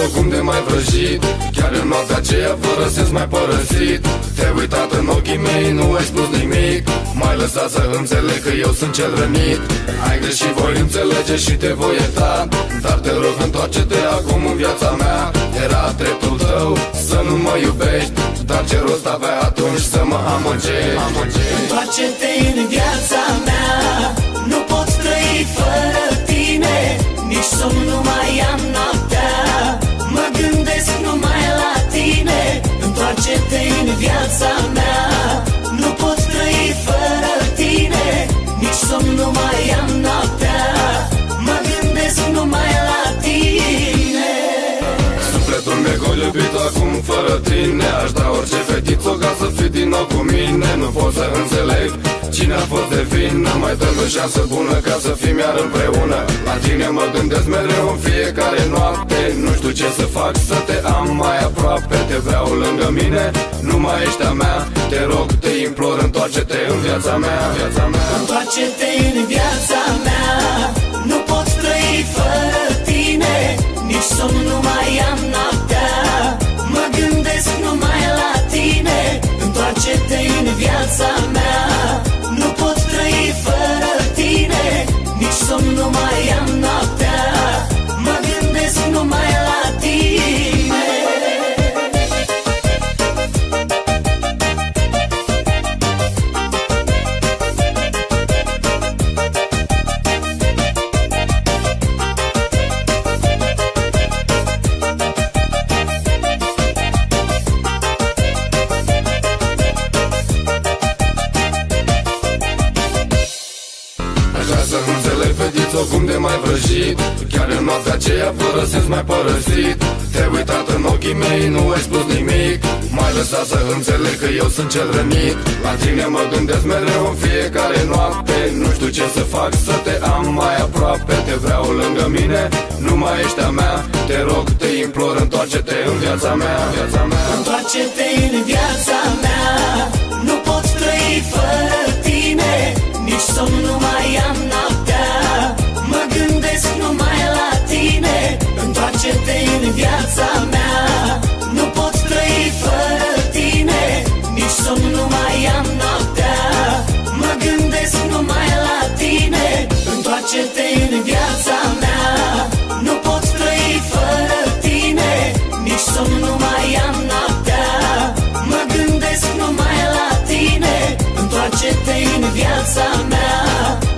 fetiță cum de mai vrăjit. Chiar în noaptea aceea fără sens mai părăsit. Te-ai uitat în ochii mei, nu ai spus nimic. Mai lăsat să înțeleg că eu sunt cel rănit. Ai greșit, voi înțelege și te voi ierta. Dar te rog întoarce-te acum în viața mea. Era dreptul tău să nu mă iubești Dar ce rost avea atunci să mă amăgești? Întoarce-te în viața mea Nici Sufletul meu gol iubit acum fără tine Aș da orice fetiță ca să fii din nou cu mine. Nu pot să înțeleg cine a fost de vină. Mai dăm o șansă bună ca să fim iar împreună. La tine mă gândesc mereu în fiecare noapte. Nu știu ce să fac să te am mai aproape. Te vreau lângă mine, nu mai ești a mea. Te rog, te implor, întoarce-te în viața mea, viața mea. Întoarce-te în viața mea. Nu pot trăi fără tine. Nici somn nu mai înțeleg fetiță cum de mai vrăjit. Chiar în noaptea aceea fără sens mai părăsit. Te-ai uitat în ochii mei, nu ai spus nimic. Mai lăsat să înțeleg că eu sunt cel rănit. La tine mă gândesc mereu în fiecare noapte. Nu știu ce să fac să te am mai aproape. Te vreau lângă mine, nu mai ești a mea. Te rog, te implor, întoarce-te în viața mea, viața mea. Întoarce-te în viața mea viața mea